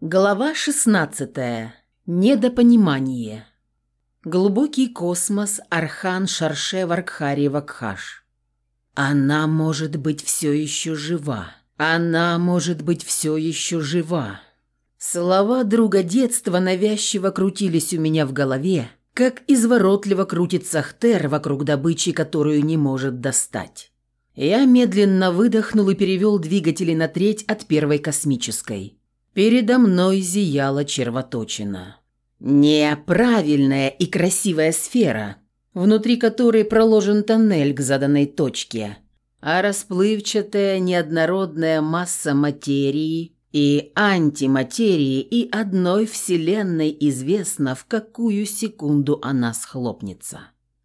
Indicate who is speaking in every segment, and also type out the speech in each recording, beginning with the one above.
Speaker 1: Глава 16. Недопонимание. Глубокий космос Архан Шарше Варкхари Вакхаш. Она может быть все еще жива. Она может быть все еще жива. Слова друга детства навязчиво крутились у меня в голове, как изворотливо крутится Хтер вокруг добычи, которую не может достать. Я медленно выдохнул и перевел двигатели на треть от первой космической. Передо мной зияла червоточина. Неправильная и красивая сфера, внутри которой проложен тоннель к заданной точке, а расплывчатая неоднородная масса материи и антиматерии и одной вселенной известно, в какую секунду она схлопнется.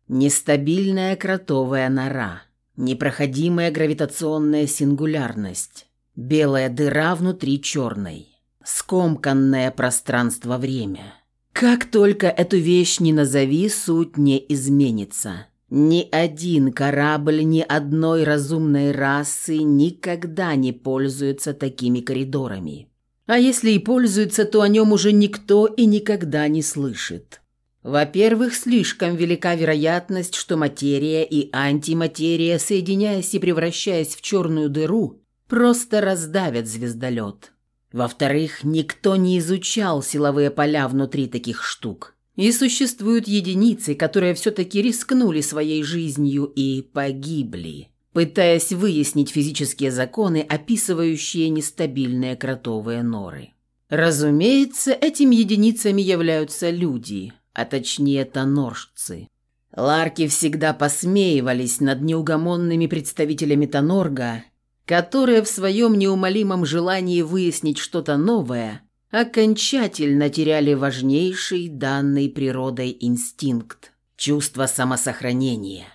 Speaker 1: Нестабильная кротовая нора, непроходимая гравитационная сингулярность, белая дыра внутри черной скомканное пространство-время. Как только эту вещь не назови, суть не изменится. Ни один корабль ни одной разумной расы никогда не пользуется такими коридорами. А если и пользуется, то о нем уже никто и никогда не слышит. Во-первых, слишком велика вероятность, что материя и антиматерия, соединяясь и превращаясь в черную дыру, просто раздавят звездолет. Во-вторых, никто не изучал силовые поля внутри таких штук. И существуют единицы, которые все-таки рискнули своей жизнью и погибли, пытаясь выяснить физические законы, описывающие нестабильные кротовые норы. Разумеется, этими единицами являются люди, а точнее тоноржцы. Ларки всегда посмеивались над неугомонными представителями Тонорга которые в своем неумолимом желании выяснить что-то новое окончательно теряли важнейший данный природой инстинкт – чувство самосохранения.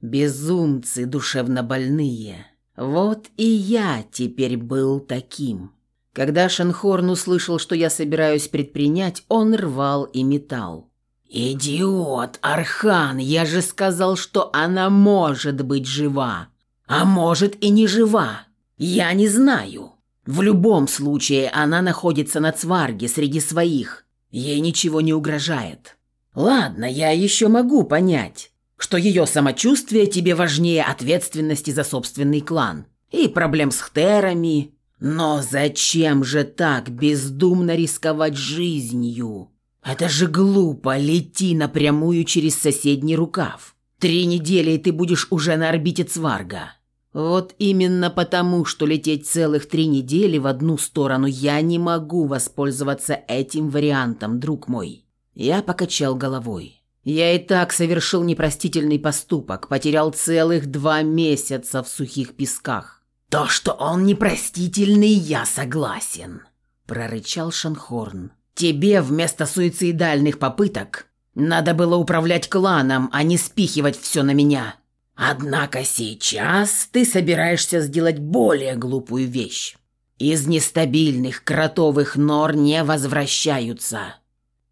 Speaker 1: Безумцы душевнобольные. Вот и я теперь был таким. Когда Шенхорн услышал, что я собираюсь предпринять, он рвал и метал. «Идиот, Архан, я же сказал, что она может быть жива!» А может и не жива. Я не знаю. В любом случае она находится на Цварге среди своих. Ей ничего не угрожает. Ладно, я еще могу понять, что ее самочувствие тебе важнее ответственности за собственный клан и проблем с хтерами. Но зачем же так бездумно рисковать жизнью? Это же глупо, лети напрямую через соседний рукав. Три недели, и ты будешь уже на орбите Цварга. Вот именно потому, что лететь целых три недели в одну сторону я не могу воспользоваться этим вариантом, друг мой. Я покачал головой. Я и так совершил непростительный поступок, потерял целых два месяца в сухих песках. То, что он непростительный, я согласен, прорычал Шанхорн. Тебе вместо суицидальных попыток надо было управлять кланом, а не спихивать все на меня. Однако сейчас ты собираешься сделать более глупую вещь. Из нестабильных кротовых нор не возвращаются.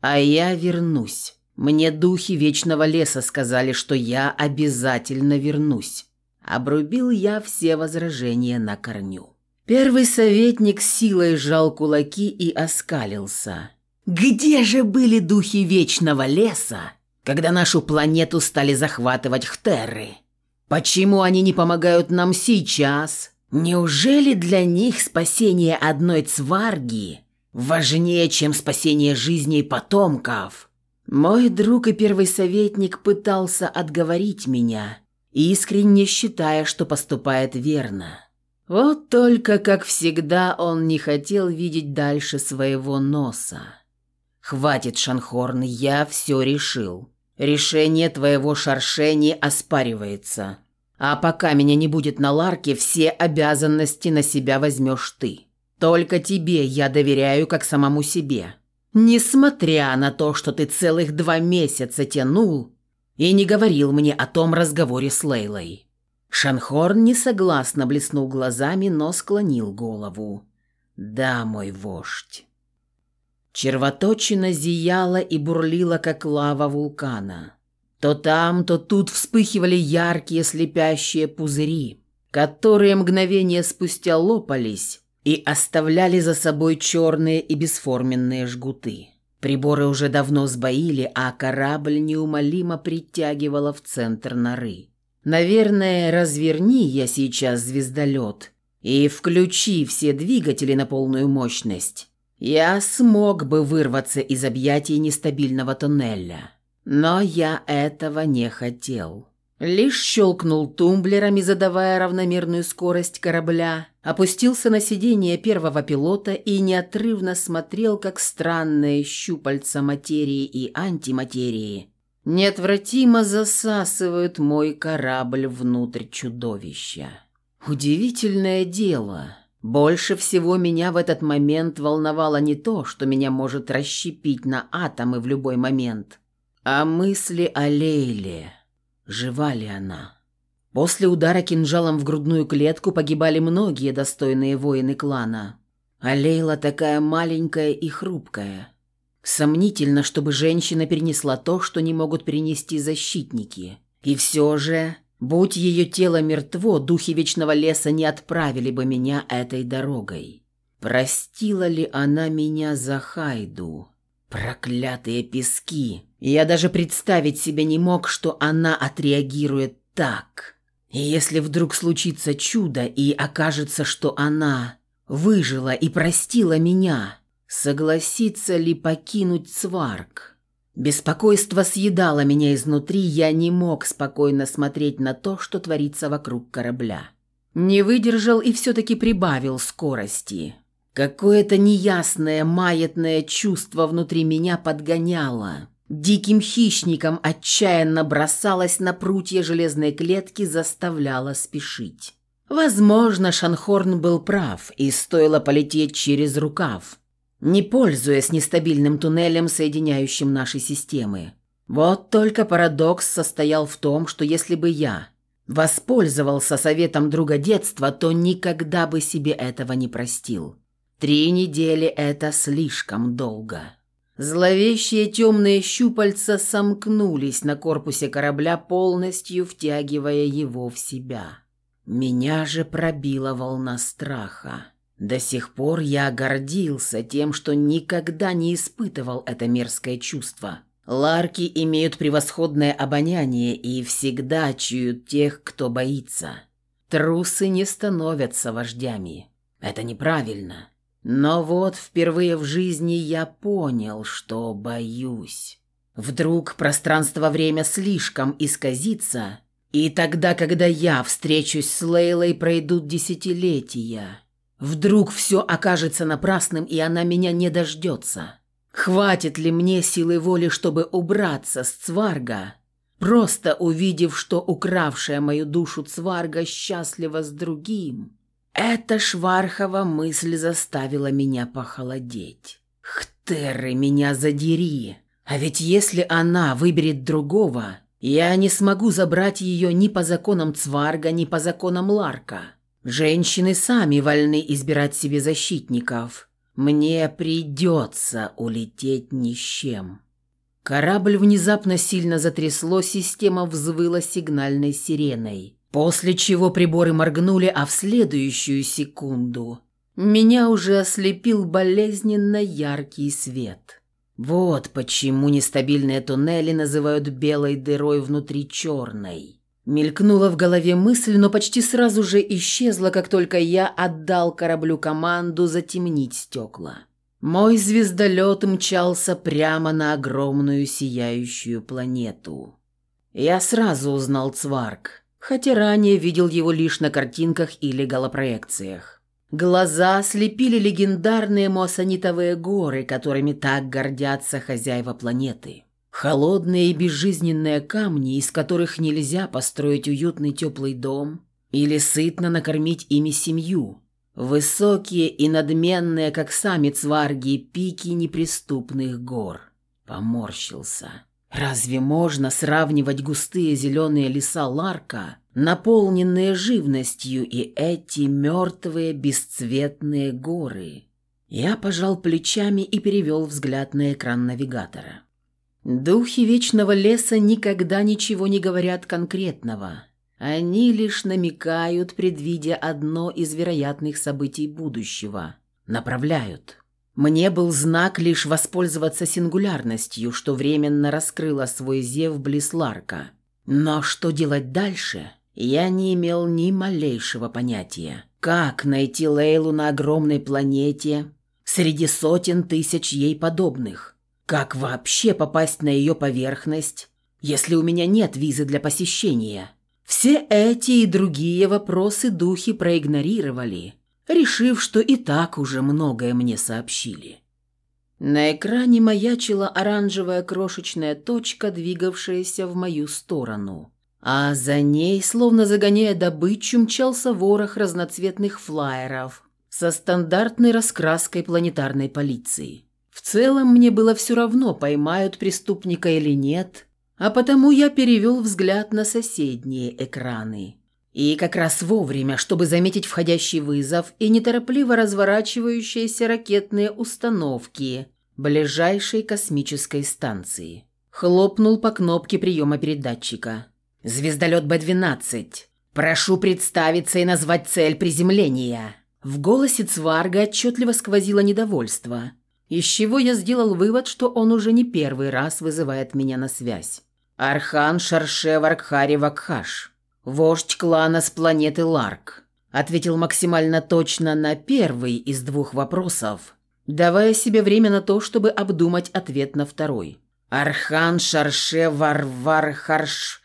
Speaker 1: А я вернусь. Мне духи Вечного Леса сказали, что я обязательно вернусь. Обрубил я все возражения на корню. Первый советник силой сжал кулаки и оскалился. «Где же были духи Вечного Леса, когда нашу планету стали захватывать хтерры?» Почему они не помогают нам сейчас? Неужели для них спасение одной цварги важнее, чем спасение жизней потомков? Мой друг и первый советник пытался отговорить меня, искренне считая, что поступает верно. Вот только, как всегда, он не хотел видеть дальше своего носа. «Хватит, Шанхорн, я все решил. Решение твоего шаршени оспаривается. А пока меня не будет на ларке, все обязанности на себя возьмешь ты. Только тебе я доверяю, как самому себе. Несмотря на то, что ты целых два месяца тянул и не говорил мне о том разговоре с Лейлой». Шанхорн несогласно блеснул глазами, но склонил голову. «Да, мой вождь». Червоточина зияла и бурлила, как лава вулкана. То там, то тут вспыхивали яркие слепящие пузыри, которые мгновение спустя лопались, и оставляли за собой черные и бесформенные жгуты. Приборы уже давно сбоили, а корабль неумолимо притягивало в центр норы. Наверное, разверни я сейчас звездолет и включи все двигатели на полную мощность. Я смог бы вырваться из объятий нестабильного тоннеля. Но я этого не хотел. Лишь щелкнул тумблерами, задавая равномерную скорость корабля, опустился на сиденье первого пилота и неотрывно смотрел, как странные щупальца материи и антиматерии неотвратимо засасывают мой корабль внутрь чудовища. Удивительное дело. Больше всего меня в этот момент волновало не то, что меня может расщепить на атомы в любой момент, а мысли о Лейле. Жива ли она? После удара кинжалом в грудную клетку погибали многие достойные воины клана. А Лейла такая маленькая и хрупкая. Сомнительно, чтобы женщина перенесла то, что не могут перенести защитники. И все же, будь ее тело мертво, духи Вечного Леса не отправили бы меня этой дорогой. Простила ли она меня за Хайду? Проклятые пески! Я даже представить себе не мог, что она отреагирует так. И если вдруг случится чудо и окажется, что она выжила и простила меня, согласится ли покинуть Сварк? Беспокойство съедало меня изнутри, я не мог спокойно смотреть на то, что творится вокруг корабля. Не выдержал и все-таки прибавил скорости. Какое-то неясное, маятное чувство внутри меня подгоняло. Диким хищником отчаянно бросалась на прутья железной клетки, заставляла спешить. Возможно, Шанхорн был прав, и стоило полететь через рукав, не пользуясь нестабильным туннелем, соединяющим наши системы. Вот только парадокс состоял в том, что если бы я воспользовался советом друга детства, то никогда бы себе этого не простил. Три недели – это слишком долго. Зловещие темные щупальца сомкнулись на корпусе корабля, полностью втягивая его в себя. Меня же пробила волна страха. До сих пор я гордился тем, что никогда не испытывал это мерзкое чувство. Ларки имеют превосходное обоняние и всегда чуют тех, кто боится. Трусы не становятся вождями. Это неправильно. Но вот впервые в жизни я понял, что боюсь. Вдруг пространство-время слишком исказится, и тогда, когда я встречусь с Лейлой, пройдут десятилетия. Вдруг все окажется напрасным, и она меня не дождется. Хватит ли мне силы воли, чтобы убраться с Цварга, просто увидев, что укравшая мою душу Цварга счастлива с другим?» Эта швархова мысль заставила меня похолодеть. «Хтеры, меня задери! А ведь если она выберет другого, я не смогу забрать ее ни по законам Цварга, ни по законам Ларка. Женщины сами вольны избирать себе защитников. Мне придется улететь ни с чем». Корабль внезапно сильно затрясло, система взвыла сигнальной сиреной. После чего приборы моргнули, а в следующую секунду меня уже ослепил болезненно яркий свет. Вот почему нестабильные туннели называют белой дырой внутри черной. Мелькнула в голове мысль, но почти сразу же исчезла, как только я отдал кораблю команду затемнить стекла. Мой звездолет мчался прямо на огромную сияющую планету. Я сразу узнал Цварк хотя ранее видел его лишь на картинках или голопроекциях. Глаза слепили легендарные моссанитовые горы, которыми так гордятся хозяева планеты. Холодные и безжизненные камни, из которых нельзя построить уютный теплый дом или сытно накормить ими семью. Высокие и надменные, как сами цварги, пики неприступных гор. Поморщился. Разве можно сравнивать густые зеленые леса Ларка, наполненные живностью, и эти мертвые бесцветные горы? Я пожал плечами и перевел взгляд на экран навигатора. Духи Вечного Леса никогда ничего не говорят конкретного. Они лишь намекают, предвидя одно из вероятных событий будущего. Направляют. Мне был знак лишь воспользоваться сингулярностью, что временно раскрыла свой зев близ Ларка. Но что делать дальше, я не имел ни малейшего понятия. Как найти Лейлу на огромной планете среди сотен тысяч ей подобных? Как вообще попасть на ее поверхность, если у меня нет визы для посещения? Все эти и другие вопросы духи проигнорировали, решив, что и так уже многое мне сообщили. На экране маячила оранжевая крошечная точка, двигавшаяся в мою сторону. А за ней, словно загоняя добычу, мчался ворох разноцветных флаеров со стандартной раскраской планетарной полиции. В целом мне было все равно, поймают преступника или нет, а потому я перевел взгляд на соседние экраны. И как раз вовремя, чтобы заметить входящий вызов и неторопливо разворачивающиеся ракетные установки ближайшей космической станции. Хлопнул по кнопке приема передатчика. «Звездолет Б-12. Прошу представиться и назвать цель приземления». В голосе Цварга отчетливо сквозило недовольство, из чего я сделал вывод, что он уже не первый раз вызывает меня на связь. «Архан Шарше Варкхари Вакхаш, вождь клана с планеты Ларк», ответил максимально точно на первый из двух вопросов, давая себе время на то, чтобы обдумать ответ на второй. «Архан Шарше Варвар Харш...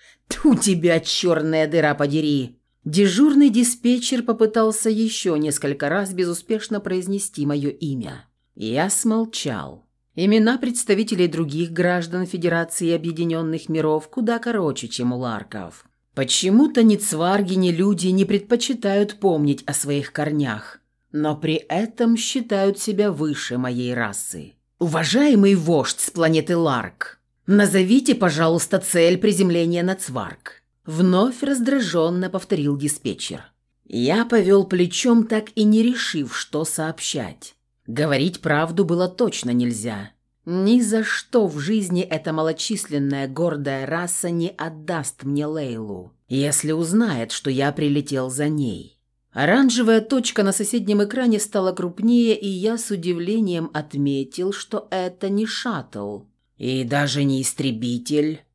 Speaker 1: Тебя, черная дыра, подери!» Дежурный диспетчер попытался еще несколько раз безуспешно произнести мое имя. Я смолчал. Имена представителей других граждан Федерации Объединенных Миров куда короче, чем у Ларков. Почему-то ни цварги, ни люди не предпочитают помнить о своих корнях, но при этом считают себя выше моей расы. «Уважаемый вождь с планеты Ларк, назовите, пожалуйста, цель приземления на цварг», вновь раздраженно повторил диспетчер. Я повел плечом, так и не решив, что сообщать. Говорить правду было точно нельзя. Ни за что в жизни эта малочисленная гордая раса не отдаст мне Лейлу, если узнает, что я прилетел за ней. Оранжевая точка на соседнем экране стала крупнее, и я с удивлением отметил, что это не шаттл и даже не истребитель,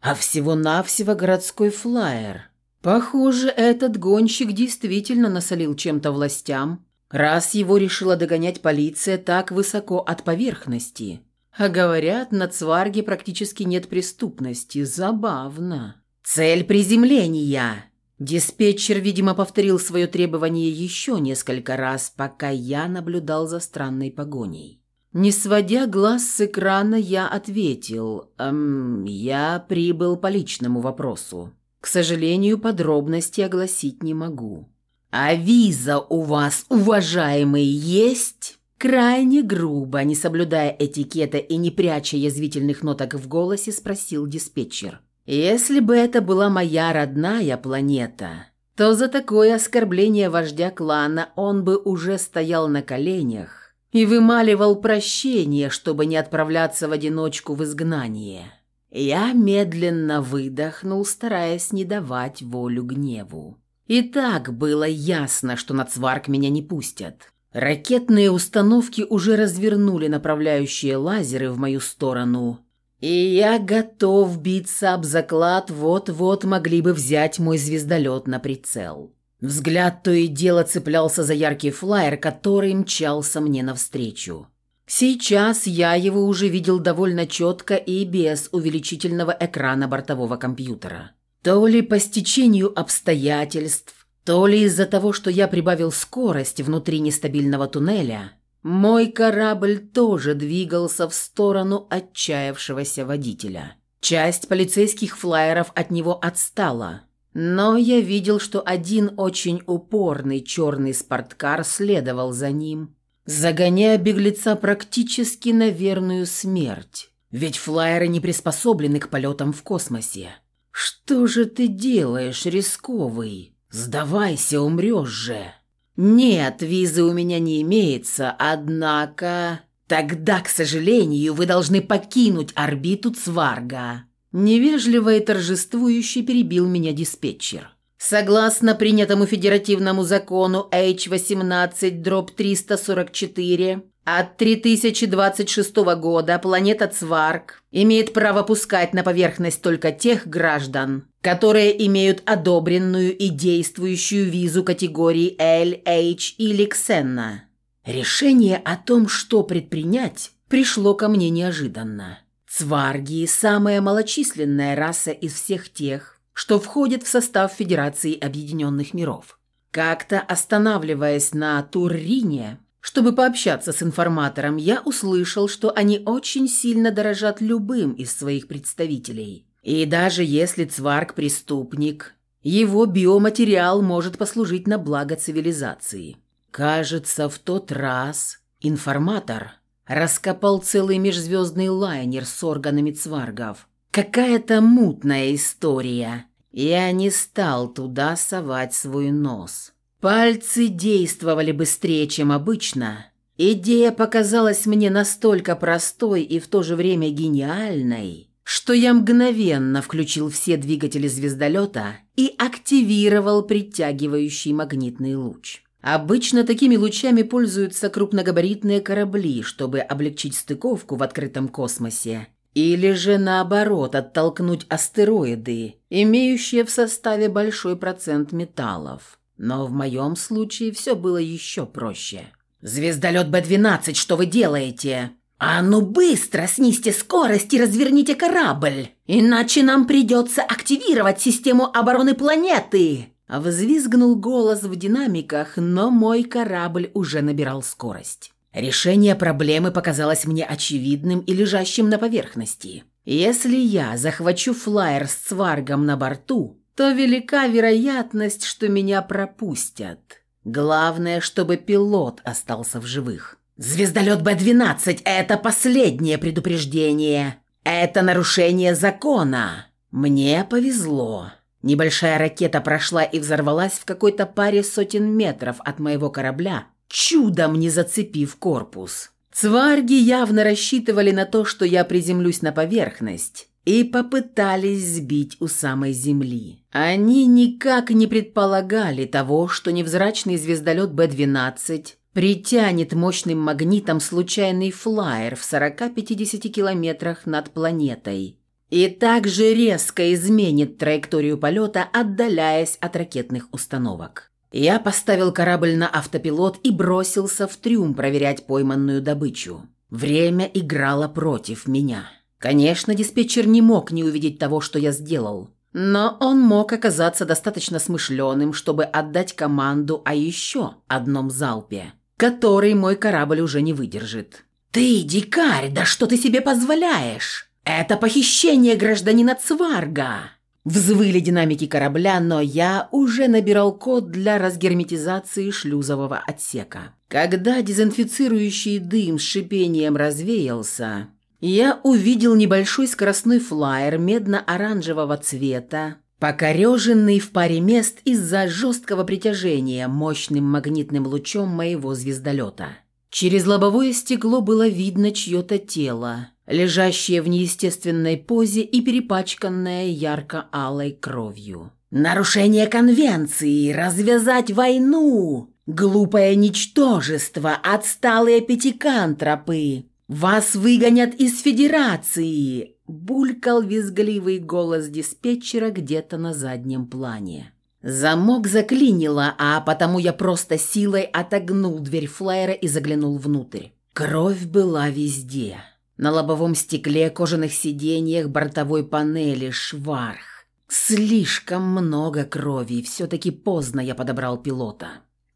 Speaker 1: а всего-навсего городской флайер. Похоже, этот гонщик действительно насолил чем-то властям, раз его решила догонять полиция так высоко от поверхности. А говорят, на Цварге практически нет преступности. Забавно. «Цель приземления!» Диспетчер, видимо, повторил свое требование еще несколько раз, пока я наблюдал за странной погоней. Не сводя глаз с экрана, я ответил, эм, «Я прибыл по личному вопросу. К сожалению, подробности огласить не могу». «А виза у вас, уважаемый, есть?» Крайне грубо, не соблюдая этикета и не пряча язвительных ноток в голосе, спросил диспетчер. «Если бы это была моя родная планета, то за такое оскорбление вождя клана он бы уже стоял на коленях и вымаливал прощение, чтобы не отправляться в одиночку в изгнание». Я медленно выдохнул, стараясь не давать волю гневу. И так было ясно, что на Цварк меня не пустят. Ракетные установки уже развернули направляющие лазеры в мою сторону, и я готов биться об заклад, вот-вот могли бы взять мой звездолет на прицел. Взгляд то и дело цеплялся за яркий флайер, который мчался мне навстречу. Сейчас я его уже видел довольно четко и без увеличительного экрана бортового компьютера. То ли по стечению обстоятельств, то ли из-за того, что я прибавил скорость внутри нестабильного туннеля, мой корабль тоже двигался в сторону отчаявшегося водителя. Часть полицейских флайеров от него отстала, но я видел, что один очень упорный черный спорткар следовал за ним, загоняя беглеца практически на верную смерть, ведь флайеры не приспособлены к полетам в космосе. «Что же ты делаешь, рисковый? Сдавайся, умрешь же!» «Нет, визы у меня не имеется, однако...» «Тогда, к сожалению, вы должны покинуть орбиту Цварга». Невежливо и торжествующе перебил меня диспетчер. Согласно принятому федеративному закону H18-344 от 3026 года планета Цварк имеет право пускать на поверхность только тех граждан, которые имеют одобренную и действующую визу категории L, H или Ксенна. Решение о том, что предпринять, пришло ко мне неожиданно. Цварги – самая малочисленная раса из всех тех, что входит в состав Федерации Объединенных Миров. Как-то останавливаясь на Туррине, чтобы пообщаться с информатором, я услышал, что они очень сильно дорожат любым из своих представителей. И даже если Цварг преступник, его биоматериал может послужить на благо цивилизации. Кажется, в тот раз информатор раскопал целый межзвездный лайнер с органами цваргов. Какая-то мутная история. Я не стал туда совать свой нос. Пальцы действовали быстрее, чем обычно. Идея показалась мне настолько простой и в то же время гениальной, что я мгновенно включил все двигатели звездолета и активировал притягивающий магнитный луч. Обычно такими лучами пользуются крупногабаритные корабли, чтобы облегчить стыковку в открытом космосе. Или же наоборот оттолкнуть астероиды, имеющие в составе большой процент металлов. Но в моем случае все было еще проще. «Звездолет Б-12, что вы делаете?» «А ну быстро снизьте скорость и разверните корабль, иначе нам придется активировать систему обороны планеты!» Взвизгнул голос в динамиках, но мой корабль уже набирал скорость. Решение проблемы показалось мне очевидным и лежащим на поверхности. Если я захвачу флайер с цваргом на борту, то велика вероятность, что меня пропустят. Главное, чтобы пилот остался в живых. «Звездолет Б-12 – это последнее предупреждение. Это нарушение закона. Мне повезло». Небольшая ракета прошла и взорвалась в какой-то паре сотен метров от моего корабля, чудом не зацепив корпус. Цварги явно рассчитывали на то, что я приземлюсь на поверхность, и попытались сбить у самой земли. Они никак не предполагали того, что невзрачный звездолет Б-12 притянет мощным магнитом случайный флайер в 40-50 километрах над планетой и также резко изменит траекторию полета, отдаляясь от ракетных установок. Я поставил корабль на автопилот и бросился в трюм проверять пойманную добычу. Время играло против меня. Конечно, диспетчер не мог не увидеть того, что я сделал. Но он мог оказаться достаточно смышленым, чтобы отдать команду о еще одном залпе, который мой корабль уже не выдержит. «Ты, дикарь, да что ты себе позволяешь? Это похищение гражданина Цварга!» Взвыли динамики корабля, но я уже набирал код для разгерметизации шлюзового отсека. Когда дезинфицирующий дым с шипением развеялся, я увидел небольшой скоростной флайер медно-оранжевого цвета, покореженный в паре мест из-за жесткого притяжения мощным магнитным лучом моего звездолета. Через лобовое стекло было видно чье-то тело, лежащее в неестественной позе и перепачканное ярко-алой кровью. «Нарушение конвенции! Развязать войну! Глупое ничтожество! Отсталые пятикантропы! «Вас выгонят из Федерации!» – булькал визгливый голос диспетчера где-то на заднем плане. Замок заклинило, а потому я просто силой отогнул дверь флайера и заглянул внутрь. Кровь была везде. На лобовом стекле, кожаных сиденьях, бортовой панели, шварх. Слишком много крови, все-таки поздно я подобрал пилота.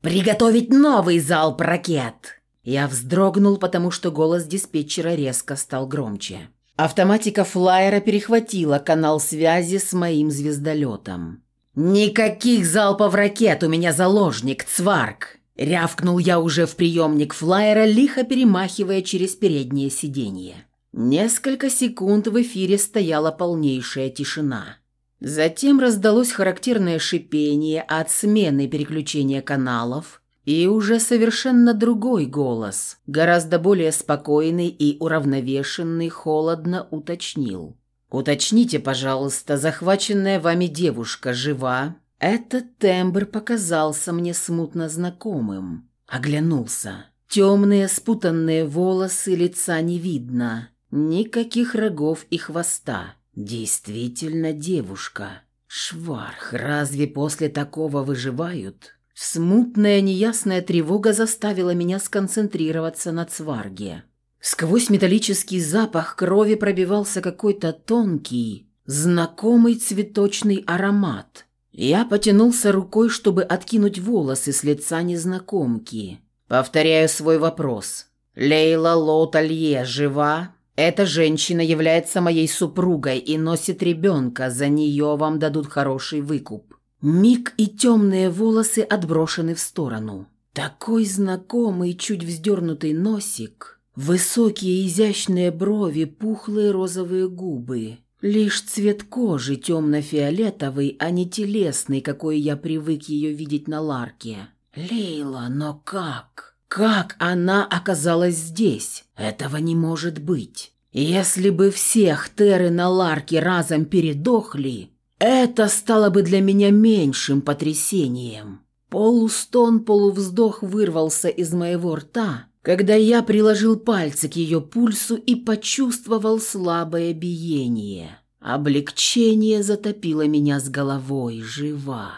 Speaker 1: «Приготовить новый залп ракет!» Я вздрогнул, потому что голос диспетчера резко стал громче. Автоматика флайера перехватила канал связи с моим звездолетом. «Никаких залпов ракет, у меня заложник, цварк!» Рявкнул я уже в приемник флайера, лихо перемахивая через переднее сиденье. Несколько секунд в эфире стояла полнейшая тишина. Затем раздалось характерное шипение от смены переключения каналов, и уже совершенно другой голос, гораздо более спокойный и уравновешенный, холодно уточнил. «Уточните, пожалуйста, захваченная вами девушка жива Этот тембр показался мне смутно знакомым. Оглянулся. Темные спутанные волосы, лица не видно. Никаких рогов и хвоста. Действительно девушка. Шварх, разве после такого выживают? Смутная неясная тревога заставила меня сконцентрироваться на цварге. Сквозь металлический запах крови пробивался какой-то тонкий, знакомый цветочный аромат. Я потянулся рукой, чтобы откинуть волосы с лица незнакомки. Повторяю свой вопрос. «Лейла Лоталье жива?» Эта женщина является моей супругой и носит ребенка, за нее вам дадут хороший выкуп. Миг и темные волосы отброшены в сторону. Такой знакомый, чуть вздернутый носик, высокие изящные брови, пухлые розовые губы. Лишь цвет кожи темно-фиолетовый, а не телесный, какой я привык ее видеть на Ларке. Лейла, но как? Как она оказалась здесь? Этого не может быть. Если бы всех Терры на Ларке разом передохли, это стало бы для меня меньшим потрясением. Полустон, полувздох вырвался из моего рта, когда я приложил пальцы к ее пульсу и почувствовал слабое биение. Облегчение затопило меня с головой, жива.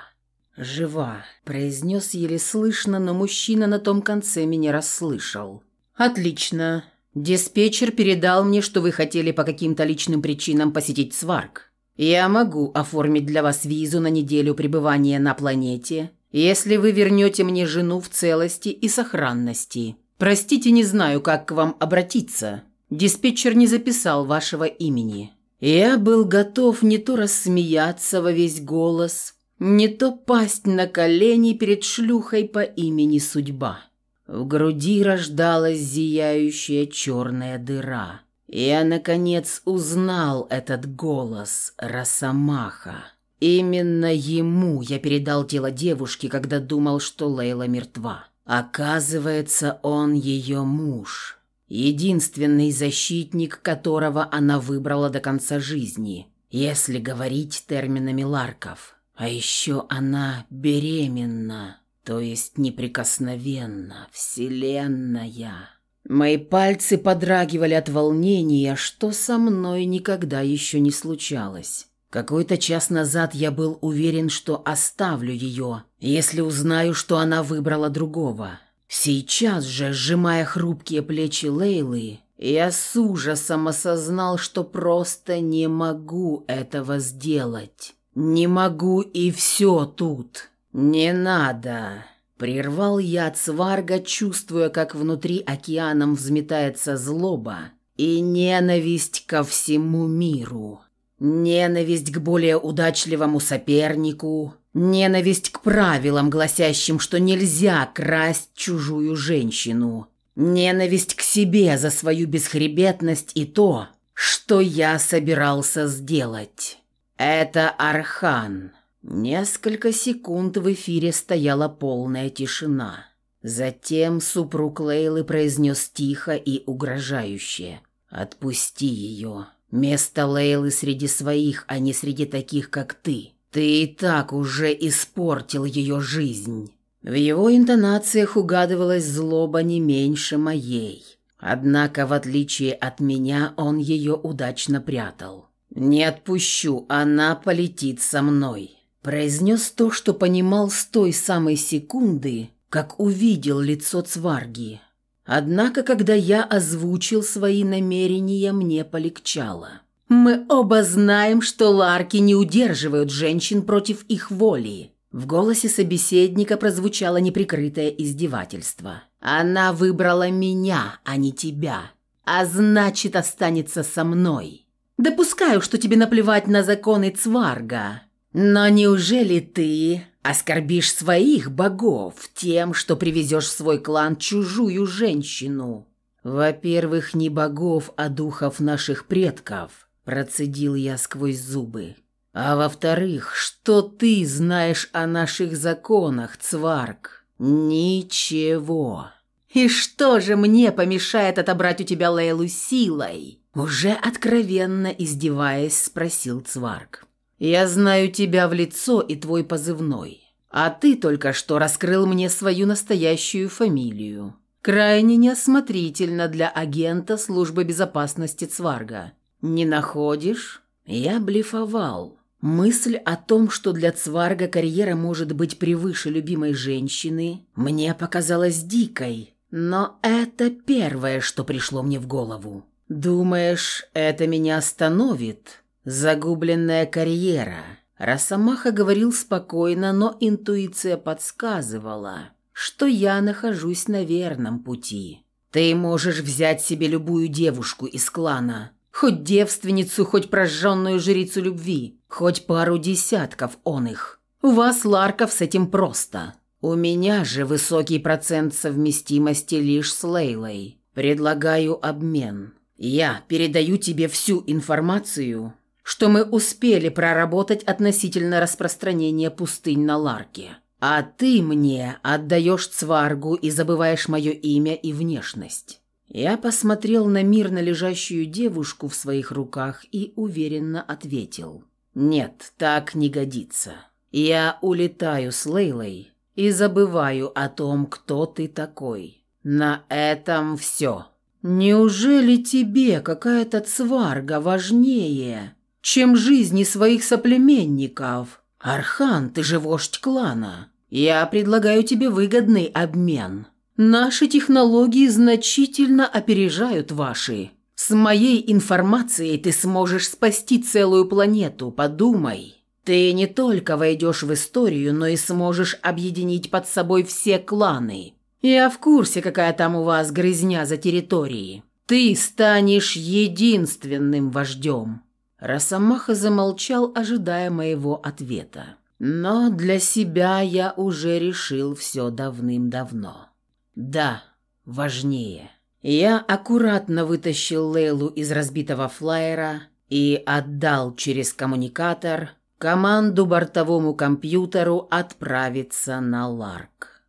Speaker 1: «Жива», – произнес еле слышно, но мужчина на том конце меня расслышал. «Отлично. Диспетчер передал мне, что вы хотели по каким-то личным причинам посетить Сварк. Я могу оформить для вас визу на неделю пребывания на планете, если вы вернете мне жену в целости и сохранности. Простите, не знаю, как к вам обратиться. Диспетчер не записал вашего имени». Я был готов не то рассмеяться во весь голос, не то пасть на колени перед шлюхой по имени Судьба. В груди рождалась зияющая черная дыра. Я, наконец, узнал этот голос Росомаха. Именно ему я передал тело девушки, когда думал, что Лейла мертва. Оказывается, он ее муж. Единственный защитник, которого она выбрала до конца жизни, если говорить терминами Ларков. А еще она беременна, то есть неприкосновенна, вселенная. Мои пальцы подрагивали от волнения, что со мной никогда еще не случалось. Какой-то час назад я был уверен, что оставлю ее, если узнаю, что она выбрала другого. Сейчас же, сжимая хрупкие плечи Лейлы, я с ужасом осознал, что просто не могу этого сделать. «Не могу и все тут. Не надо!» Прервал я Цварга, чувствуя, как внутри океаном взметается злоба и ненависть ко всему миру. Ненависть к более удачливому сопернику, ненависть к правилам, гласящим, что нельзя красть чужую женщину, ненависть к себе за свою бесхребетность и то, что я собирался сделать. «Это Архан». Несколько секунд в эфире стояла полная тишина. Затем супруг Лейлы произнес тихо и угрожающе. «Отпусти ее. Место Лейлы среди своих, а не среди таких, как ты. Ты и так уже испортил ее жизнь». В его интонациях угадывалась злоба не меньше моей. Однако, в отличие от меня, он ее удачно прятал. «Не отпущу, она полетит со мной», – произнес то, что понимал с той самой секунды, как увидел лицо Цварги. Однако, когда я озвучил свои намерения, мне полегчало. «Мы оба знаем, что ларки не удерживают женщин против их воли». В голосе собеседника прозвучало неприкрытое издевательство. «Она выбрала меня, а не тебя, а значит, останется со мной». Допускаю, что тебе наплевать на законы Цварга. Но неужели ты оскорбишь своих богов тем, что привезешь в свой клан чужую женщину? Во-первых, не богов, а духов наших предков, процедил я сквозь зубы. А во-вторых, что ты знаешь о наших законах, Цварг? Ничего. И что же мне помешает отобрать у тебя Лейлу силой? Уже откровенно издеваясь, спросил Цварк. Я знаю тебя в лицо и твой позывной. А ты только что раскрыл мне свою настоящую фамилию. Крайне неосмотрительно для агента службы безопасности Цварга. Не находишь? Я блефовал. Мысль о том, что для Цварга карьера может быть превыше любимой женщины, мне показалась дикой. Но это первое, что пришло мне в голову. «Думаешь, это меня остановит? Загубленная карьера?» Росомаха говорил спокойно, но интуиция подсказывала, что я нахожусь на верном пути. «Ты можешь взять себе любую девушку из клана, хоть девственницу, хоть прожженную жрицу любви, хоть пару десятков он их. У вас, Ларков, с этим просто. У меня же высокий процент совместимости лишь с Лейлой. Предлагаю обмен. Я передаю тебе всю информацию, что мы успели проработать относительно распространения пустынь на Ларке. А ты мне отдаешь цваргу и забываешь мое имя и внешность. Я посмотрел на мирно лежащую девушку в своих руках и уверенно ответил. «Нет, так не годится. Я улетаю с Лейлой и забываю о том, кто ты такой. На этом все». «Неужели тебе какая-то цварга важнее, чем жизни своих соплеменников? Архан, ты же вождь клана. Я предлагаю тебе выгодный обмен. Наши технологии значительно опережают ваши. С моей информацией ты сможешь спасти целую планету, подумай. Ты не только войдешь в историю, но и сможешь объединить под собой все кланы. Я в курсе, какая там у вас грызня за территорией. Ты станешь единственным вождем». Росомаха замолчал, ожидая моего ответа. Но для себя я уже решил все давным-давно. Да, важнее. Я аккуратно вытащил Лейлу из разбитого флайера и отдал через коммуникатор команду бортовому компьютеру отправиться на Ларк.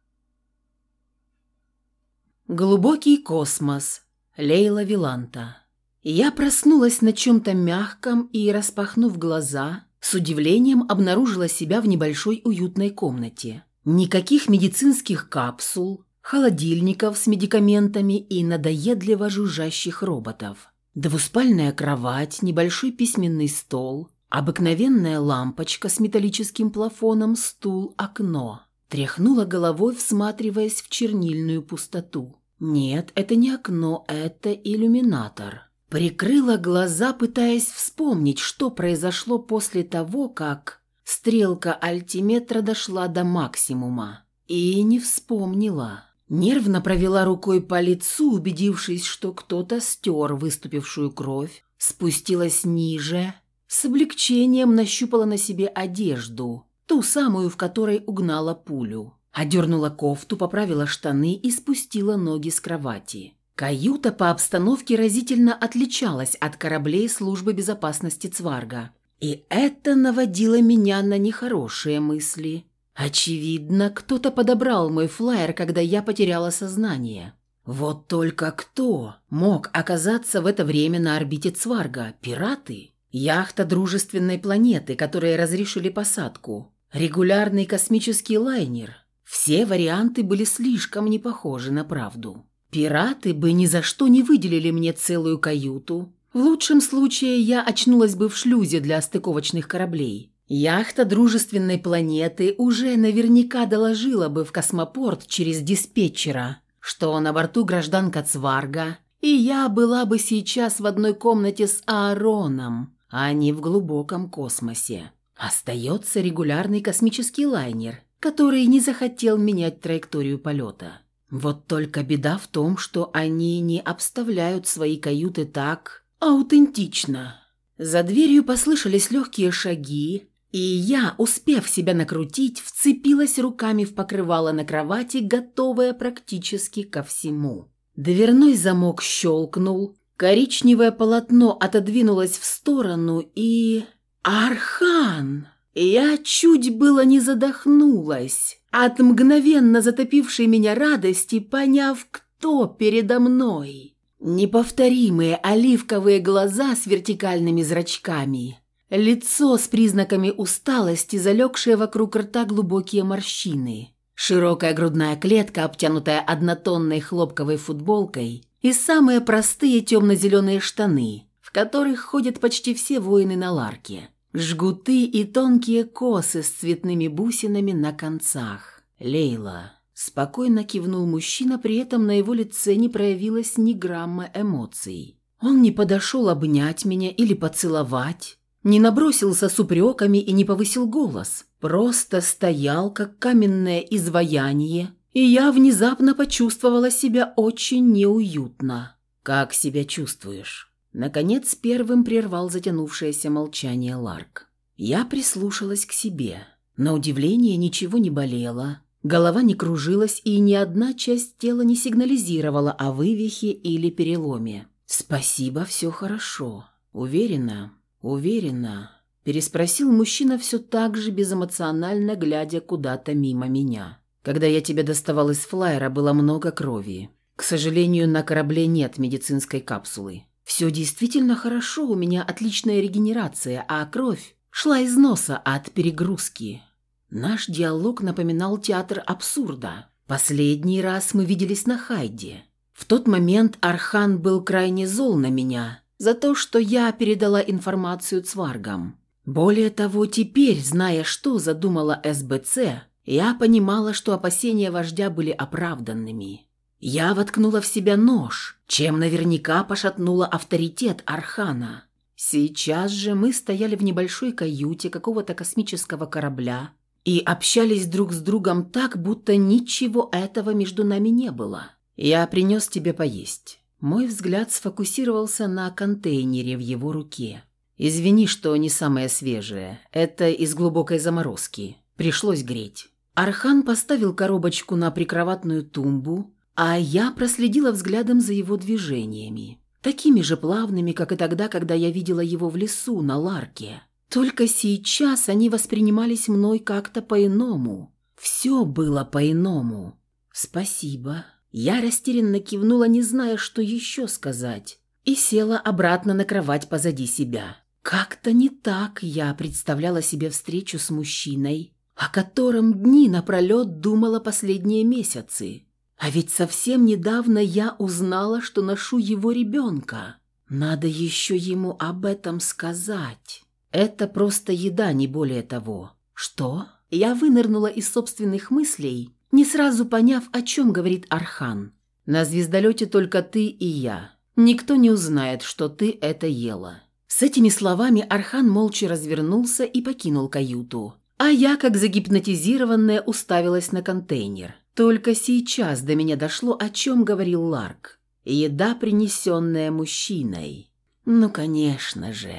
Speaker 1: Глубокий космос. Лейла Виланта. Я проснулась на чем-то мягком и, распахнув глаза, с удивлением обнаружила себя в небольшой уютной комнате. Никаких медицинских капсул, холодильников с медикаментами и надоедливо жужжащих роботов. Двуспальная кровать, небольшой письменный стол, обыкновенная лампочка с металлическим плафоном, стул, окно. Тряхнула головой, всматриваясь в чернильную пустоту. Нет, это не окно, это иллюминатор. Прикрыла глаза, пытаясь вспомнить, что произошло после того, как стрелка альтиметра дошла до максимума. И не вспомнила. Нервно провела рукой по лицу, убедившись, что кто-то стер выступившую кровь, спустилась ниже, с облегчением нащупала на себе одежду, ту самую, в которой угнала пулю. Одернула кофту, поправила штаны и спустила ноги с кровати. Каюта по обстановке разительно отличалась от кораблей службы безопасности Цварга. И это наводило меня на нехорошие мысли. Очевидно, кто-то подобрал мой флаер, когда я потеряла сознание. Вот только кто мог оказаться в это время на орбите Цварга? Пираты? Яхта дружественной планеты, которые разрешили посадку? Регулярный космический лайнер? Все варианты были слишком не похожи на правду. Пираты бы ни за что не выделили мне целую каюту. В лучшем случае я очнулась бы в шлюзе для стыковочных кораблей. Яхта дружественной планеты уже наверняка доложила бы в космопорт через диспетчера, что на борту гражданка Цварга, и я была бы сейчас в одной комнате с Аароном, а не в глубоком космосе. Остается регулярный космический лайнер, который не захотел менять траекторию полета. Вот только беда в том, что они не обставляют свои каюты так аутентично. За дверью послышались легкие шаги, и я, успев себя накрутить, вцепилась руками в покрывало на кровати, готовая практически ко всему. Дверной замок щелкнул, коричневое полотно отодвинулось в сторону и... Архан! Я чуть было не задохнулась от мгновенно затопившей меня радости, поняв, кто передо мной. Неповторимые оливковые глаза с вертикальными зрачками – Лицо с признаками усталости, залегшие вокруг рта глубокие морщины. Широкая грудная клетка, обтянутая однотонной хлопковой футболкой, и самые простые темно-зеленые штаны, в которых ходят почти все воины на ларке. Жгуты и тонкие косы с цветными бусинами на концах. Лейла. Спокойно кивнул мужчина, при этом на его лице не проявилось ни грамма эмоций. Он не подошел обнять меня или поцеловать, не набросился с упреками и не повысил голос. Просто стоял, как каменное изваяние, и я внезапно почувствовала себя очень неуютно. «Как себя чувствуешь?» Наконец первым прервал затянувшееся молчание Ларк. Я прислушалась к себе. На удивление ничего не болело, голова не кружилась и ни одна часть тела не сигнализировала о вывихе или переломе. «Спасибо, все хорошо. Уверена?» «Уверена?» – переспросил мужчина все так же безэмоционально, глядя куда-то мимо меня. «Когда я тебя доставал из флайера, было много крови. К сожалению, на корабле нет медицинской капсулы. Все действительно хорошо, у меня отличная регенерация, а кровь шла из носа от перегрузки». Наш диалог напоминал театр абсурда. Последний раз мы виделись на Хайде. В тот момент Архан был крайне зол на меня – за то, что я передала информацию цваргам. Более того, теперь, зная, что задумала СБЦ, я понимала, что опасения вождя были оправданными. Я воткнула в себя нож, чем наверняка пошатнула авторитет Архана. Сейчас же мы стояли в небольшой каюте какого-то космического корабля и общались друг с другом так, будто ничего этого между нами не было. «Я принес тебе поесть». Мой взгляд сфокусировался на контейнере в его руке. «Извини, что не самое свежее. Это из глубокой заморозки. Пришлось греть». Архан поставил коробочку на прикроватную тумбу, а я проследила взглядом за его движениями. Такими же плавными, как и тогда, когда я видела его в лесу на Ларке. Только сейчас они воспринимались мной как-то по-иному. Все было по-иному. «Спасибо», я растерянно кивнула, не зная, что еще сказать, и села обратно на кровать позади себя. Как-то не так я представляла себе встречу с мужчиной, о котором дни напролет думала последние месяцы. А ведь совсем недавно я узнала, что ношу его ребенка. Надо еще ему об этом сказать. Это просто еда, не более того. Что? Я вынырнула из собственных мыслей не сразу поняв, о чем говорит Архан. «На звездолете только ты и я. Никто не узнает, что ты это ела». С этими словами Архан молча развернулся и покинул каюту. А я, как загипнотизированная, уставилась на контейнер. Только сейчас до меня дошло, о чем говорил Ларк. Еда, принесенная мужчиной. Ну, конечно же.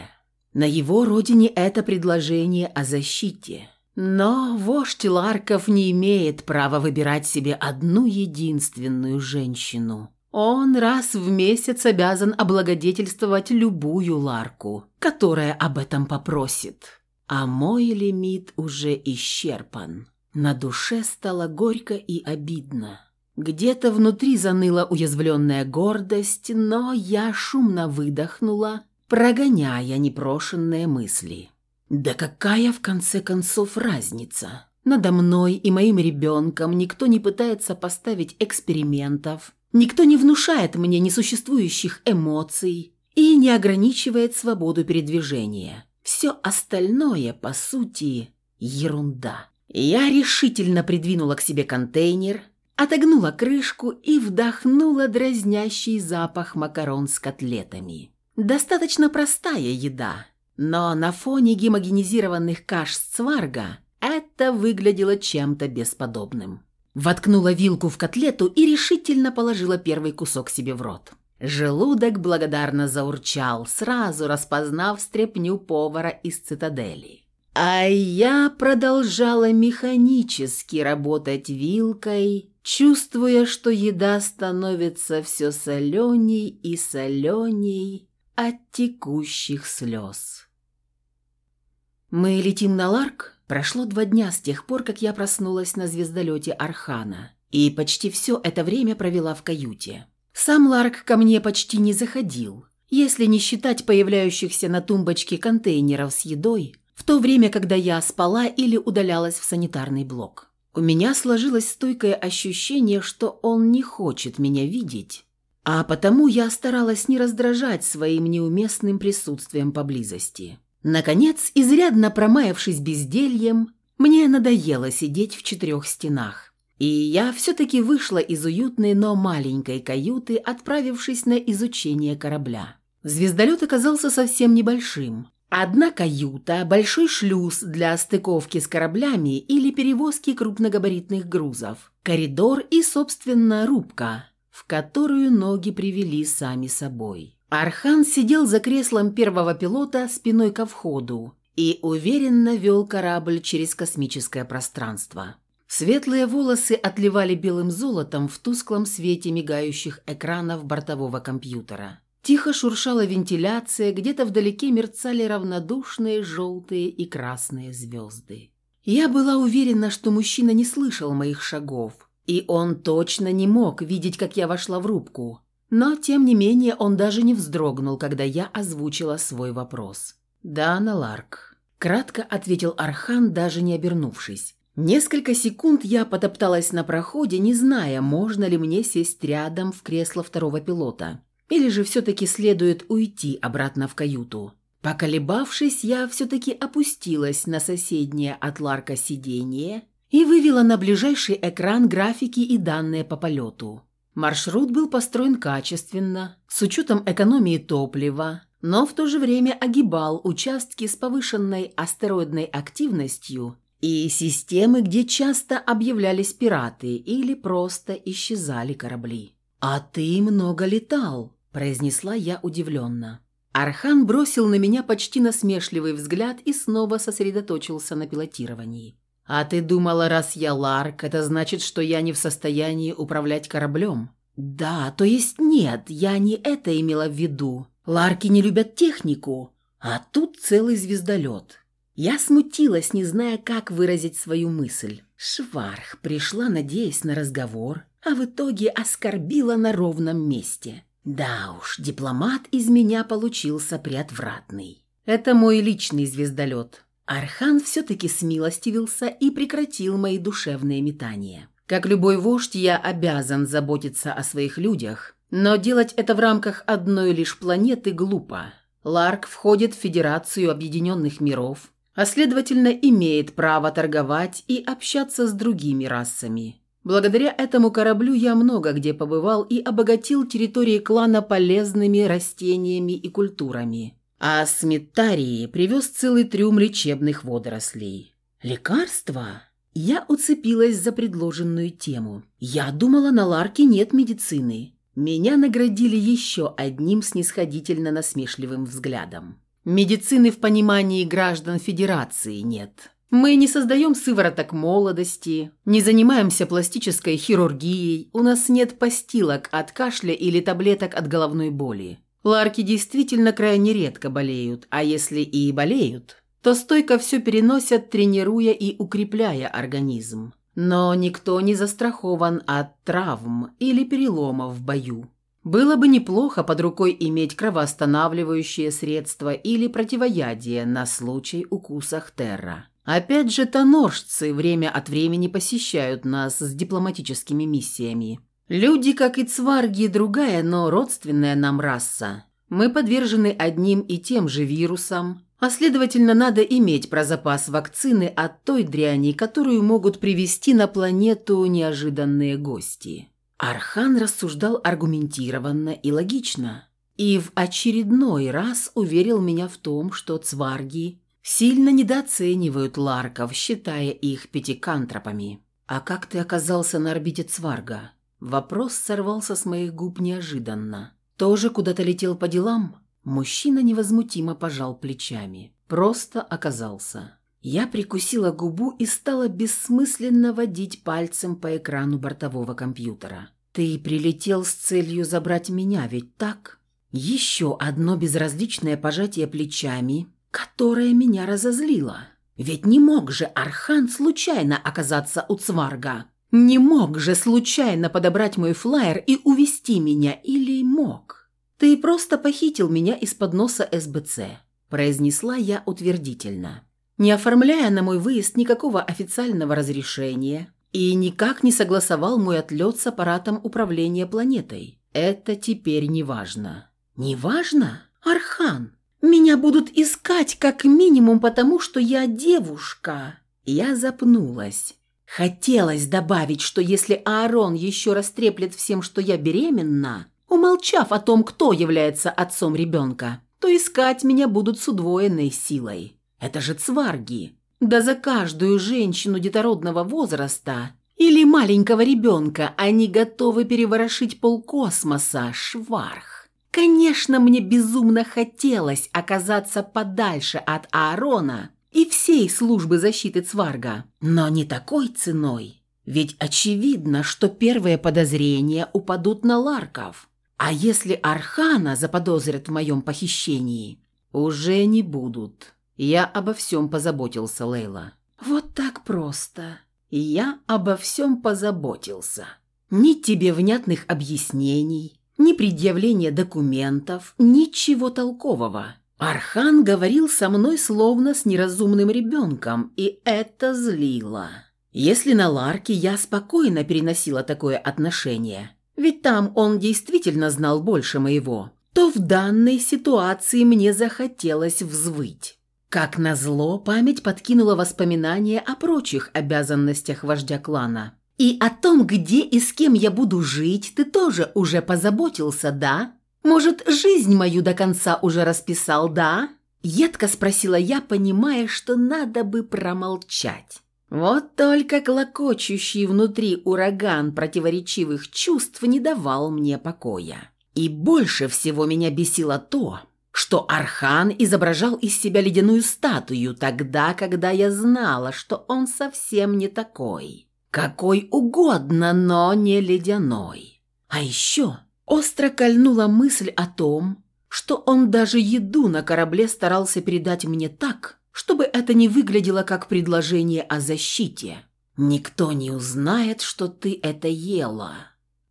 Speaker 1: На его родине это предложение о защите. Но вождь Ларков не имеет права выбирать себе одну единственную женщину. Он раз в месяц обязан облагодетельствовать любую Ларку, которая об этом попросит. А мой лимит уже исчерпан. На душе стало горько и обидно. Где-то внутри заныла уязвленная гордость, но я шумно выдохнула, прогоняя непрошенные мысли. Да какая в конце концов разница? Надо мной и моим ребенком никто не пытается поставить экспериментов, никто не внушает мне несуществующих эмоций и не ограничивает свободу передвижения. Все остальное, по сути, ерунда. Я решительно придвинула к себе контейнер, отогнула крышку и вдохнула дразнящий запах макарон с котлетами. Достаточно простая еда, но на фоне гемогенизированных каш с цварга это выглядело чем-то бесподобным. Воткнула вилку в котлету и решительно положила первый кусок себе в рот. Желудок благодарно заурчал, сразу распознав стряпню повара из цитадели. А я продолжала механически работать вилкой, чувствуя, что еда становится все соленей и соленей от текущих слез. Мы летим на Ларк. Прошло два дня с тех пор, как я проснулась на звездолете Архана, и почти все это время провела в каюте. Сам Ларк ко мне почти не заходил. если не считать появляющихся на тумбочке контейнеров с едой, в то время, когда я спала или удалялась в санитарный блок. У меня сложилось стойкое ощущение, что он не хочет меня видеть, а потому я старалась не раздражать своим неуместным присутствием поблизости. Наконец, изрядно промаявшись бездельем, мне надоело сидеть в четырех стенах. И я все-таки вышла из уютной, но маленькой каюты, отправившись на изучение корабля. Звездолет оказался совсем небольшим. Одна каюта, большой шлюз для стыковки с кораблями или перевозки крупногабаритных грузов, коридор и, собственно, рубка, в которую ноги привели сами собой. Архан сидел за креслом первого пилота спиной ко входу и уверенно вел корабль через космическое пространство. Светлые волосы отливали белым золотом в тусклом свете мигающих экранов бортового компьютера. Тихо шуршала вентиляция, где-то вдалеке мерцали равнодушные желтые и красные звезды. Я была уверена, что мужчина не слышал моих шагов, и он точно не мог видеть, как я вошла в рубку. Но, тем не менее, он даже не вздрогнул, когда я озвучила свой вопрос. «Да, Наларк», – кратко ответил Архан, даже не обернувшись. Несколько секунд я потопталась на проходе, не зная, можно ли мне сесть рядом в кресло второго пилота. Или же все-таки следует уйти обратно в каюту? Поколебавшись, я все-таки опустилась на соседнее от Ларка сиденье и вывела на ближайший экран графики и данные по полету. Маршрут был построен качественно, с учетом экономии топлива, но в то же время огибал участки с повышенной астероидной активностью и системы, где часто объявлялись пираты или просто исчезали корабли. «А ты много летал», произнесла я удивленно. Архан бросил на меня почти насмешливый взгляд и снова сосредоточился на пилотировании. «А ты думала, раз я Ларк, это значит, что я не в состоянии управлять кораблем?» «Да, то есть нет, я не это имела в виду. Ларки не любят технику, а тут целый звездолет». Я смутилась, не зная, как выразить свою мысль. Шварх пришла, надеясь на разговор, а в итоге оскорбила на ровном месте. Да уж, дипломат из меня получился приотвратный. Это мой личный звездолет. Архан все-таки смилостивился и прекратил мои душевные метания. Как любой вождь, я обязан заботиться о своих людях, но делать это в рамках одной лишь планеты глупо. Ларк входит в Федерацию Объединенных Миров, а следовательно имеет право торговать и общаться с другими расами. Благодаря этому кораблю я много где побывал и обогатил территории клана полезными растениями и культурами. А с Метарии привез целый трюм лечебных водорослей. Лекарства? Я уцепилась за предложенную тему. Я думала, на Ларке нет медицины. Меня наградили еще одним снисходительно насмешливым взглядом. Медицины в понимании граждан Федерации нет. Мы не создаем сывороток молодости, не занимаемся пластической хирургией, у нас нет постилок от кашля или таблеток от головной боли. Ларки действительно крайне редко болеют, а если и болеют, то стойко все переносят, тренируя и укрепляя организм. Но никто не застрахован от травм или переломов в бою. Было бы неплохо под рукой иметь кровоостанавливающие средства или противоядие на случай укуса Терра. Опять же, тоножцы время от времени посещают нас с дипломатическими миссиями. Люди, как и цварги, другая, но родственная нам раса. Мы подвержены одним и тем же вирусам, а следовательно, надо иметь про запас вакцины от той дряни, которую могут привести на планету неожиданные гости. Архан рассуждал аргументированно и логично. И в очередной раз уверил меня в том, что цварги Сильно недооценивают ларков, считая их пятикантропами. «А как ты оказался на орбите Цварга?» Вопрос сорвался с моих губ неожиданно. «Тоже куда-то летел по делам?» Мужчина невозмутимо пожал плечами. «Просто оказался». Я прикусила губу и стала бессмысленно водить пальцем по экрану бортового компьютера. «Ты прилетел с целью забрать меня, ведь так?» Еще одно безразличное пожатие плечами, которая меня разозлила. Ведь не мог же Архан случайно оказаться у Цварга. Не мог же случайно подобрать мой флаер и увести меня, или мог? «Ты просто похитил меня из-под носа СБЦ», – произнесла я утвердительно, не оформляя на мой выезд никакого официального разрешения и никак не согласовал мой отлет с аппаратом управления планетой. Это теперь не важно. «Не важно? Архан, меня будут искать как минимум потому, что я девушка». Я запнулась. Хотелось добавить, что если Аарон еще раз треплет всем, что я беременна, умолчав о том, кто является отцом ребенка, то искать меня будут с удвоенной силой. Это же цварги. Да за каждую женщину детородного возраста или маленького ребенка они готовы переворошить полкосмоса, шварх. Конечно, мне безумно хотелось оказаться подальше от Аарона и всей службы защиты Цварга, но не такой ценой. Ведь очевидно, что первые подозрения упадут на Ларков. А если Архана заподозрят в моем похищении, уже не будут. Я обо всем позаботился, Лейла. Вот так просто. Я обо всем позаботился. Ни тебе внятных объяснений, ни предъявления документов, ничего толкового. Архан говорил со мной словно с неразумным ребенком, и это злило. Если на Ларке я спокойно переносила такое отношение – ведь там он действительно знал больше моего, то в данной ситуации мне захотелось взвыть. Как назло, память подкинула воспоминания о прочих обязанностях вождя клана. «И о том, где и с кем я буду жить, ты тоже уже позаботился, да? Может, жизнь мою до конца уже расписал, да?» Едко спросила я, понимая, что надо бы промолчать. Вот только клокочущий внутри ураган противоречивых чувств не давал мне покоя. И больше всего меня бесило то, что Архан изображал из себя ледяную статую тогда, когда я знала, что он совсем не такой. Какой угодно, но не ледяной. А еще остро кольнула мысль о том, что он даже еду на корабле старался передать мне так, чтобы это не выглядело как предложение о защите. «Никто не узнает, что ты это ела».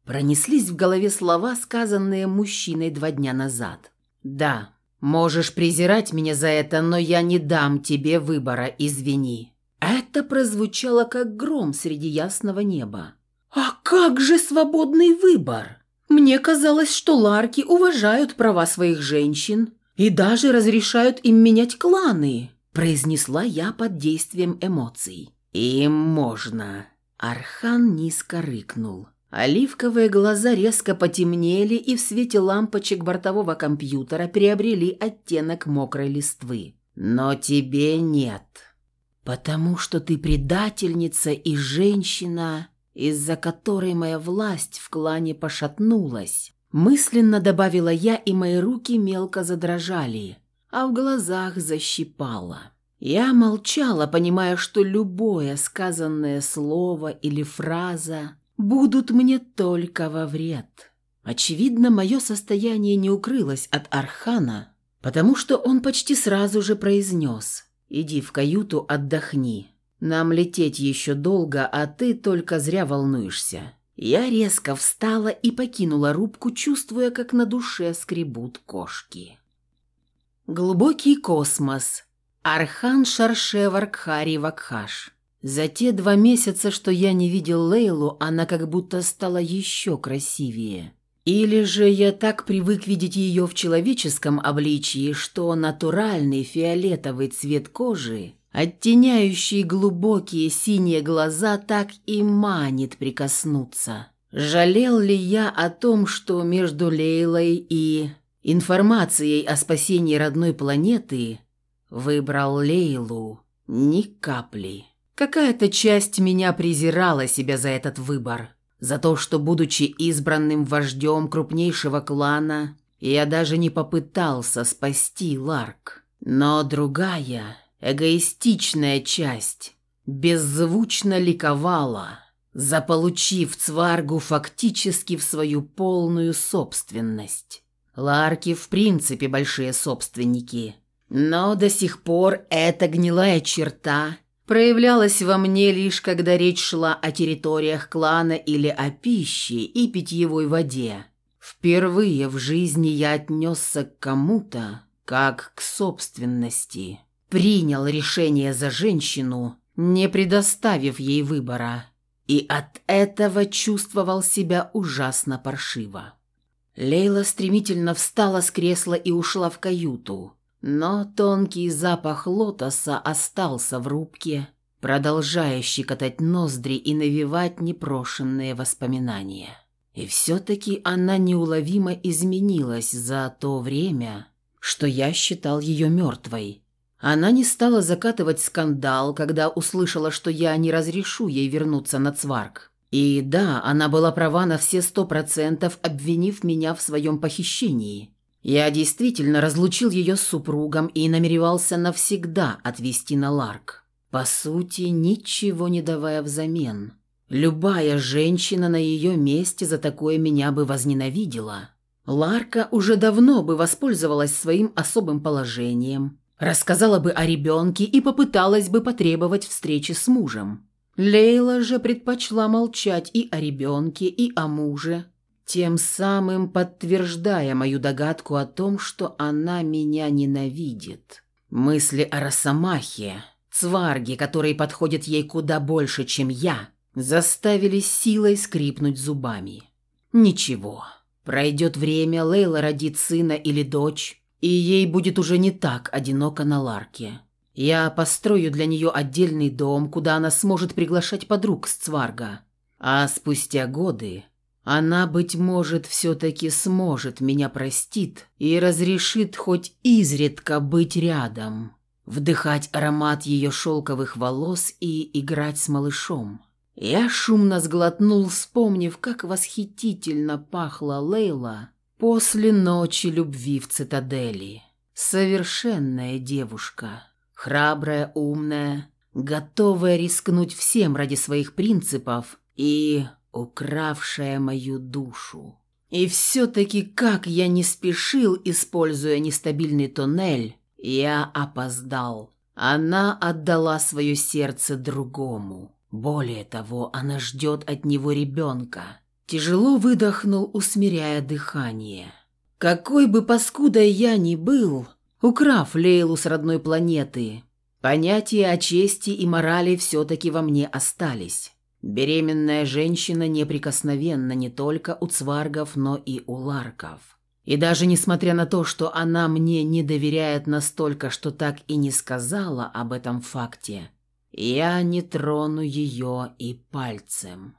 Speaker 1: Пронеслись в голове слова, сказанные мужчиной два дня назад. «Да, можешь презирать меня за это, но я не дам тебе выбора, извини». Это прозвучало как гром среди ясного неба. «А как же свободный выбор?» Мне казалось, что ларки уважают права своих женщин и даже разрешают им менять кланы произнесла я под действием эмоций. «Им можно». Архан низко рыкнул. Оливковые глаза резко потемнели и в свете лампочек бортового компьютера приобрели оттенок мокрой листвы. «Но тебе нет. Потому что ты предательница и женщина, из-за которой моя власть в клане пошатнулась». Мысленно добавила я, и мои руки мелко задрожали а в глазах защипало. Я молчала, понимая, что любое сказанное слово или фраза будут мне только во вред. Очевидно, мое состояние не укрылось от Архана, потому что он почти сразу же произнес «Иди в каюту, отдохни. Нам лететь еще долго, а ты только зря волнуешься». Я резко встала и покинула рубку, чувствуя, как на душе скребут кошки. Глубокий космос. Архан Шарше Варкхари Вакхаш. За те два месяца, что я не видел Лейлу, она как будто стала еще красивее. Или же я так привык видеть ее в человеческом обличии, что натуральный фиолетовый цвет кожи, оттеняющий глубокие синие глаза, так и манит прикоснуться. Жалел ли я о том, что между Лейлой и Информацией о спасении родной планеты выбрал Лейлу ни капли. Какая-то часть меня презирала себя за этот выбор, за то, что, будучи избранным вождем крупнейшего клана, я даже не попытался спасти Ларк. Но другая, эгоистичная часть беззвучно ликовала, заполучив Цваргу фактически в свою полную собственность. Ларки в принципе большие собственники. Но до сих пор эта гнилая черта проявлялась во мне лишь когда речь шла о территориях клана или о пище и питьевой воде. Впервые в жизни я отнесся к кому-то, как к собственности. Принял решение за женщину, не предоставив ей выбора. И от этого чувствовал себя ужасно паршиво. Лейла стремительно встала с кресла и ушла в каюту. Но тонкий запах лотоса остался в рубке, продолжая щекотать ноздри и навевать непрошенные воспоминания. И все-таки она неуловимо изменилась за то время, что я считал ее мертвой. Она не стала закатывать скандал, когда услышала, что я не разрешу ей вернуться на Цварк. И да, она была права на все сто процентов, обвинив меня в своем похищении. Я действительно разлучил ее с супругом и намеревался навсегда отвезти на Ларк. По сути, ничего не давая взамен. Любая женщина на ее месте за такое меня бы возненавидела. Ларка уже давно бы воспользовалась своим особым положением, рассказала бы о ребенке и попыталась бы потребовать встречи с мужем. Лейла же предпочла молчать и о ребенке, и о муже, тем самым подтверждая мою догадку о том, что она меня ненавидит. Мысли о Росомахе, цварге, который подходит ей куда больше, чем я, заставили силой скрипнуть зубами. Ничего. Пройдет время, Лейла родит сына или дочь, и ей будет уже не так одиноко на Ларке. Я построю для нее отдельный дом, куда она сможет приглашать подруг с Цварга. А спустя годы она, быть может, все-таки сможет меня простит и разрешит хоть изредка быть рядом, вдыхать аромат ее шелковых волос и играть с малышом. Я шумно сглотнул, вспомнив, как восхитительно пахла Лейла после ночи любви в цитадели. Совершенная девушка, храбрая, умная, готовая рискнуть всем ради своих принципов и укравшая мою душу. И все-таки, как я не спешил, используя нестабильный тоннель, я опоздал. Она отдала свое сердце другому. Более того, она ждет от него ребенка. Тяжело выдохнул, усмиряя дыхание. Какой бы паскудой я ни был, украв Лейлу с родной планеты, понятия о чести и морали все-таки во мне остались. Беременная женщина неприкосновенна не только у цваргов, но и у ларков. И даже несмотря на то, что она мне не доверяет настолько, что так и не сказала об этом факте, я не трону ее и пальцем.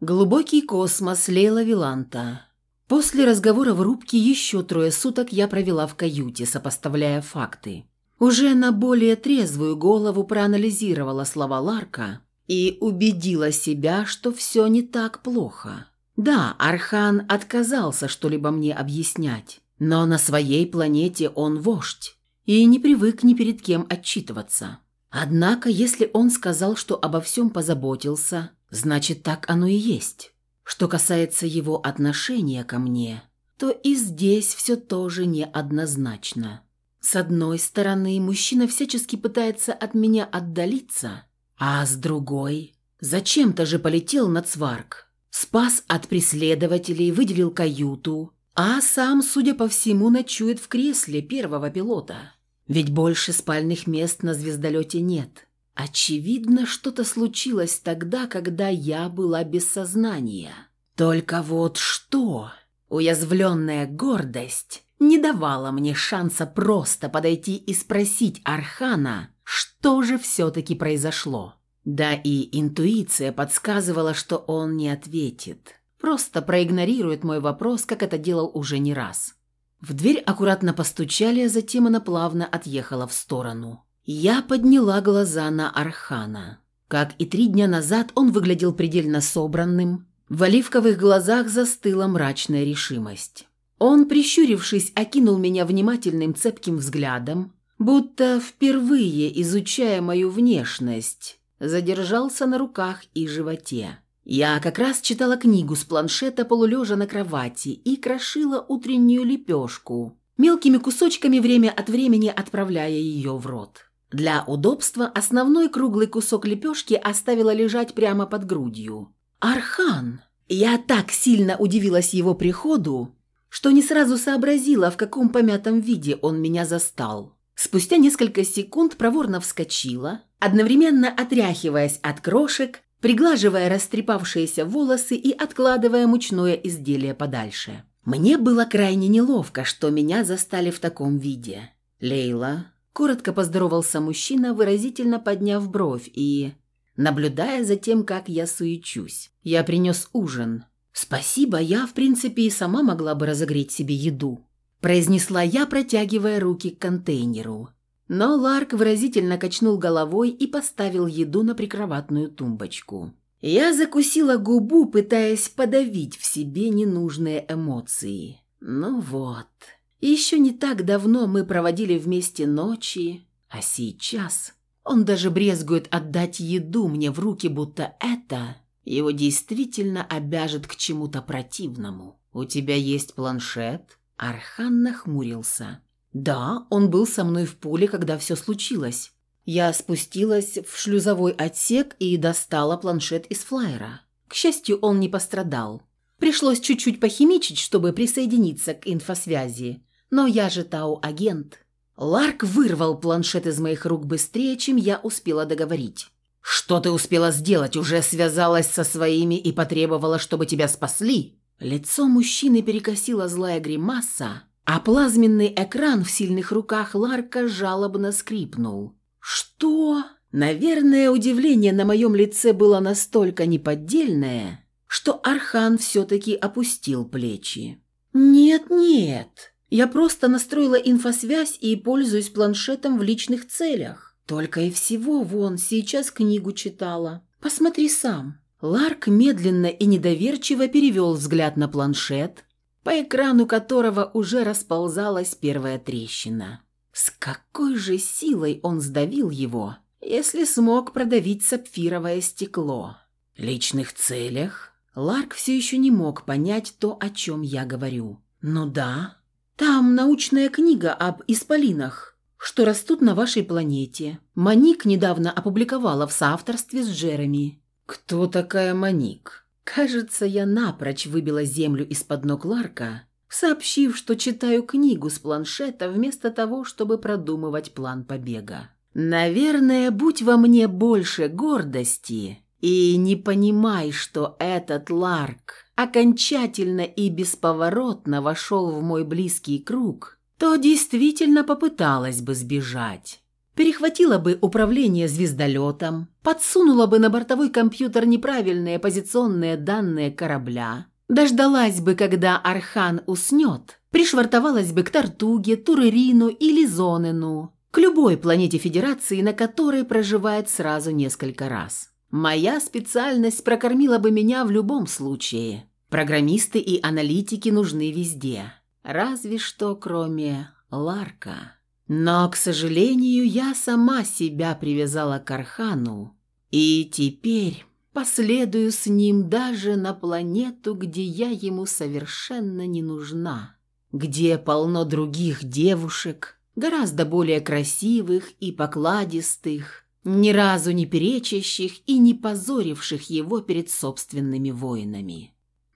Speaker 1: Глубокий космос Лейла Виланта. После разговора в рубке еще трое суток я провела в каюте, сопоставляя факты. Уже на более трезвую голову проанализировала слова Ларка и убедила себя, что все не так плохо. Да, Архан отказался что-либо мне объяснять, но на своей планете он вождь и не привык ни перед кем отчитываться. Однако, если он сказал, что обо всем позаботился, значит, так оно и есть. Что касается его отношения ко мне, то и здесь все тоже неоднозначно. С одной стороны, мужчина всячески пытается от меня отдалиться – а с другой, зачем-то же полетел на Цварк. Спас от преследователей, выделил каюту, а сам, судя по всему, ночует в кресле первого пилота. Ведь больше спальных мест на звездолете нет. Очевидно, что-то случилось тогда, когда я была без сознания. Только вот что? Уязвленная гордость не давала мне шанса просто подойти и спросить Архана, что же все-таки произошло? Да и интуиция подсказывала, что он не ответит. Просто проигнорирует мой вопрос, как это делал уже не раз. В дверь аккуратно постучали, а затем она плавно отъехала в сторону. Я подняла глаза на Архана. Как и три дня назад, он выглядел предельно собранным. В оливковых глазах застыла мрачная решимость. Он, прищурившись, окинул меня внимательным цепким взглядом, будто впервые изучая мою внешность, задержался на руках и животе. Я как раз читала книгу с планшета полулежа на кровати и крошила утреннюю лепешку, мелкими кусочками время от времени отправляя ее в рот. Для удобства основной круглый кусок лепешки оставила лежать прямо под грудью. «Архан!» Я так сильно удивилась его приходу, что не сразу сообразила, в каком помятом виде он меня застал. Спустя несколько секунд проворно вскочила, одновременно отряхиваясь от крошек, приглаживая растрепавшиеся волосы и откладывая мучное изделие подальше. Мне было крайне неловко, что меня застали в таком виде. «Лейла», – коротко поздоровался мужчина, выразительно подняв бровь и наблюдая за тем, как я суечусь. «Я принес ужин». «Спасибо, я, в принципе, и сама могла бы разогреть себе еду», – произнесла я, протягивая руки к контейнеру. Но Ларк выразительно качнул головой и поставил еду на прикроватную тумбочку. Я закусила губу, пытаясь подавить в себе ненужные эмоции. Ну вот. Еще не так давно мы проводили вместе ночи, а сейчас он даже брезгует отдать еду мне в руки, будто это его действительно обяжет к чему-то противному. «У тебя есть планшет?» Архан нахмурился. «Да, он был со мной в поле, когда все случилось. Я спустилась в шлюзовой отсек и достала планшет из флайера. К счастью, он не пострадал. Пришлось чуть-чуть похимичить, чтобы присоединиться к инфосвязи. Но я же Тау-агент». Ларк вырвал планшет из моих рук быстрее, чем я успела договорить. «Что ты успела сделать? Уже связалась со своими и потребовала, чтобы тебя спасли?» Лицо мужчины перекосило злая гримаса, а плазменный экран в сильных руках Ларка жалобно скрипнул. «Что?» Наверное, удивление на моем лице было настолько неподдельное, что Архан все-таки опустил плечи. «Нет-нет, я просто настроила инфосвязь и пользуюсь планшетом в личных целях. Только и всего, вон, сейчас книгу читала. Посмотри сам». Ларк медленно и недоверчиво перевел взгляд на планшет, по экрану которого уже расползалась первая трещина. С какой же силой он сдавил его, если смог продавить сапфировое стекло? Личных целях Ларк все еще не мог понять то, о чем я говорю. «Ну да, там научная книга об исполинах что растут на вашей планете. Маник недавно опубликовала в соавторстве с Джереми. Кто такая Маник? Кажется, я напрочь выбила землю из-под ног Ларка, сообщив, что читаю книгу с планшета вместо того, чтобы продумывать план побега. Наверное, будь во мне больше гордости и не понимай, что этот Ларк окончательно и бесповоротно вошел в мой близкий круг – то действительно попыталась бы сбежать. Перехватила бы управление звездолетом, подсунула бы на бортовой компьютер неправильные позиционные данные корабля, дождалась бы, когда Архан уснет, пришвартовалась бы к Тартуге, Турерину или Зонену, к любой планете Федерации, на которой проживает сразу несколько раз. Моя специальность прокормила бы меня в любом случае. Программисты и аналитики нужны везде. Разве что кроме Ларка. Но, к сожалению, я сама себя привязала к Архану, и теперь последую с ним даже на планету, где я ему совершенно не нужна, где полно других девушек, гораздо более красивых и покладистых, ни разу не перечащих и не позоривших его перед собственными воинами.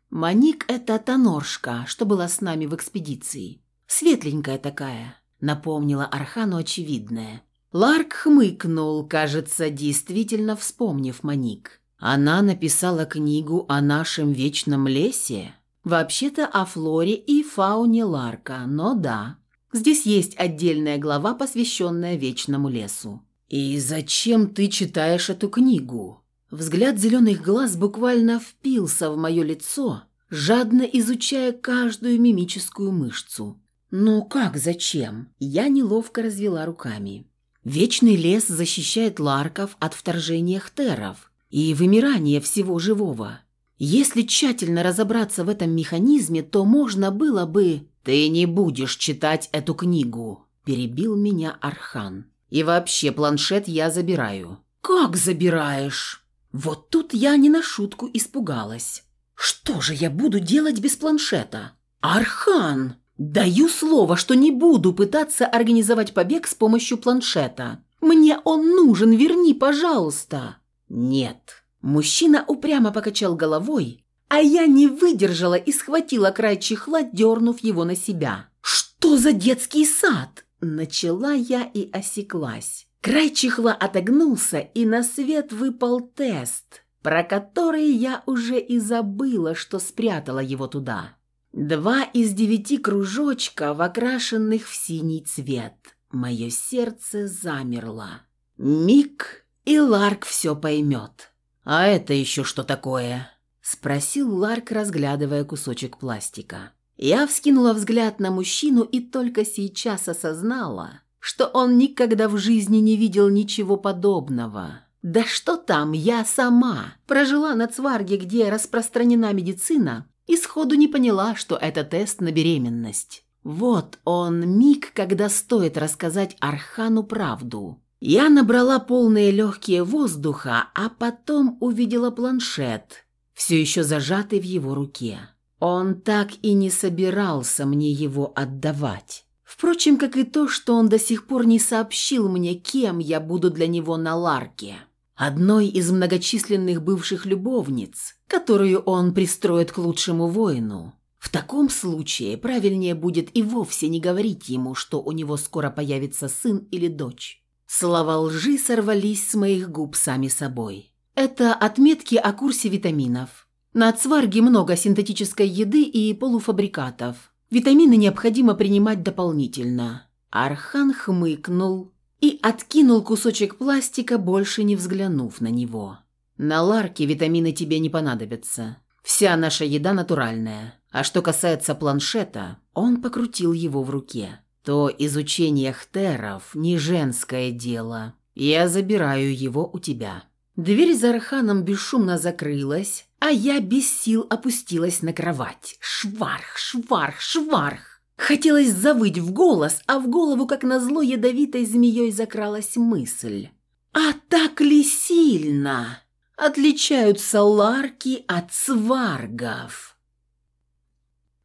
Speaker 1: Маник – это тоноршка, что была с нами в экспедиции. Светленькая такая, напомнила Архану очевидное. Ларк хмыкнул, кажется, действительно вспомнив Маник. Она написала книгу о нашем вечном лесе. Вообще-то о флоре и фауне Ларка, но да. Здесь есть отдельная глава, посвященная вечному лесу. «И зачем ты читаешь эту книгу?» Взгляд зеленых глаз буквально впился в мое лицо, жадно изучая каждую мимическую мышцу. «Ну как, зачем?» Я неловко развела руками. «Вечный лес защищает ларков от вторжения хтеров и вымирания всего живого. Если тщательно разобраться в этом механизме, то можно было бы...» «Ты не будешь читать эту книгу», – перебил меня Архан. «И вообще планшет я забираю». «Как забираешь?» Вот тут я не на шутку испугалась. Что же я буду делать без планшета? Архан! Даю слово, что не буду пытаться организовать побег с помощью планшета. Мне он нужен, верни, пожалуйста. Нет. Мужчина упрямо покачал головой, а я не выдержала и схватила край чехла, дернув его на себя. «Что за детский сад?» Начала я и осеклась. Край чехла отогнулся, и на свет выпал тест, про который я уже и забыла, что спрятала его туда. Два из девяти кружочков, окрашенных в синий цвет. Мое сердце замерло. Миг, и Ларк все поймет. «А это еще что такое?» – спросил Ларк, разглядывая кусочек пластика. Я вскинула взгляд на мужчину и только сейчас осознала, что он никогда в жизни не видел ничего подобного. Да что там, я сама прожила на Цварге, где распространена медицина, и сходу не поняла, что это тест на беременность. Вот он миг, когда стоит рассказать Архану правду. Я набрала полные легкие воздуха, а потом увидела планшет, все еще зажатый в его руке. Он так и не собирался мне его отдавать. Впрочем, как и то, что он до сих пор не сообщил мне, кем я буду для него на Ларке. Одной из многочисленных бывших любовниц, которую он пристроит к лучшему воину. В таком случае правильнее будет и вовсе не говорить ему, что у него скоро появится сын или дочь. Слова лжи сорвались с моих губ сами собой. Это отметки о курсе витаминов. На цварге много синтетической еды и полуфабрикатов. Витамины необходимо принимать дополнительно. Архан хмыкнул и откинул кусочек пластика, больше не взглянув на него. На ларке витамины тебе не понадобятся. Вся наша еда натуральная. А что касается планшета, он покрутил его в руке. То изучение хтеров не женское дело. Я забираю его у тебя. Дверь за Арханом бесшумно закрылась, а я без сил опустилась на кровать. Шварх, шварх, шварх. Хотелось завыть в голос, а в голову, как назло, ядовитой змеей закралась мысль. А так ли сильно отличаются ларки от сваргов?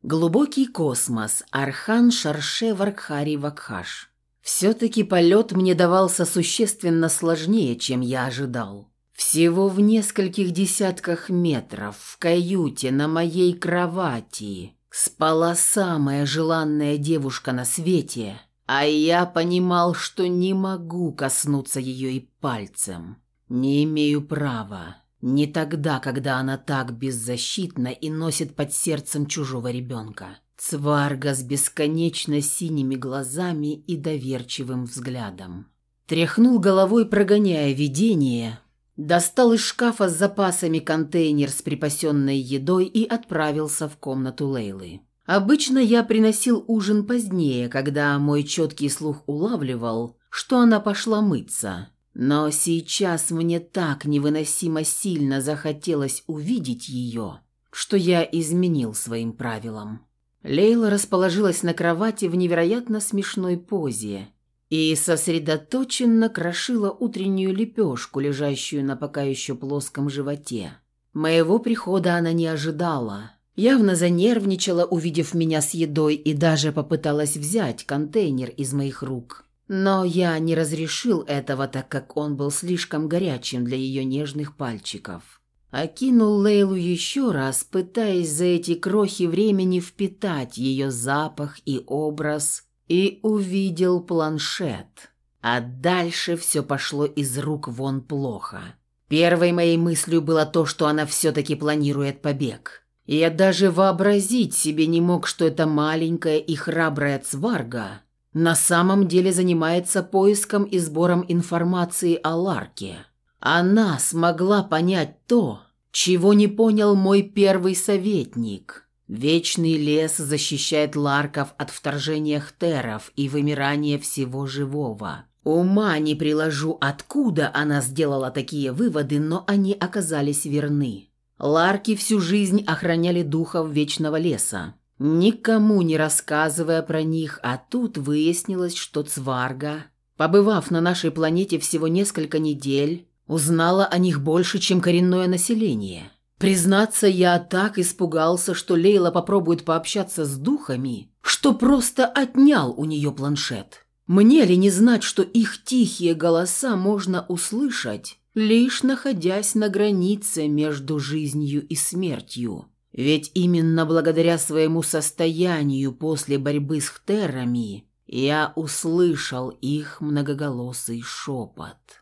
Speaker 1: Глубокий космос. Архан Шарше Варкхари Вакхаш. Все-таки полет мне давался существенно сложнее, чем я ожидал. Всего в нескольких десятках метров в каюте на моей кровати спала самая желанная девушка на свете, а я понимал, что не могу коснуться ее и пальцем. Не имею права. Не тогда, когда она так беззащитна и носит под сердцем чужого ребенка. Цварга с бесконечно синими глазами и доверчивым взглядом. Тряхнул головой, прогоняя видение, Достал из шкафа с запасами контейнер с припасенной едой и отправился в комнату Лейлы. Обычно я приносил ужин позднее, когда мой четкий слух улавливал, что она пошла мыться. Но сейчас мне так невыносимо сильно захотелось увидеть ее, что я изменил своим правилам. Лейла расположилась на кровати в невероятно смешной позе и сосредоточенно крошила утреннюю лепешку, лежащую на пока еще плоском животе. Моего прихода она не ожидала. Явно занервничала, увидев меня с едой, и даже попыталась взять контейнер из моих рук. Но я не разрешил этого, так как он был слишком горячим для ее нежных пальчиков. Окинул Лейлу еще раз, пытаясь за эти крохи времени впитать ее запах и образ – и увидел планшет. А дальше все пошло из рук вон плохо. Первой моей мыслью было то, что она все-таки планирует побег. Я даже вообразить себе не мог, что эта маленькая и храбрая цварга на самом деле занимается поиском и сбором информации о Ларке. Она смогла понять то, чего не понял мой первый советник – Вечный лес защищает ларков от вторжения хтеров и вымирания всего живого. Ума не приложу, откуда она сделала такие выводы, но они оказались верны. Ларки всю жизнь охраняли духов Вечного леса, никому не рассказывая про них, а тут выяснилось, что Цварга, побывав на нашей планете всего несколько недель, узнала о них больше, чем коренное население. Признаться, я так испугался, что Лейла попробует пообщаться с духами, что просто отнял у нее планшет. Мне ли не знать, что их тихие голоса можно услышать, лишь находясь на границе между жизнью и смертью? Ведь именно благодаря своему состоянию после борьбы с хтерами я услышал их многоголосый шепот.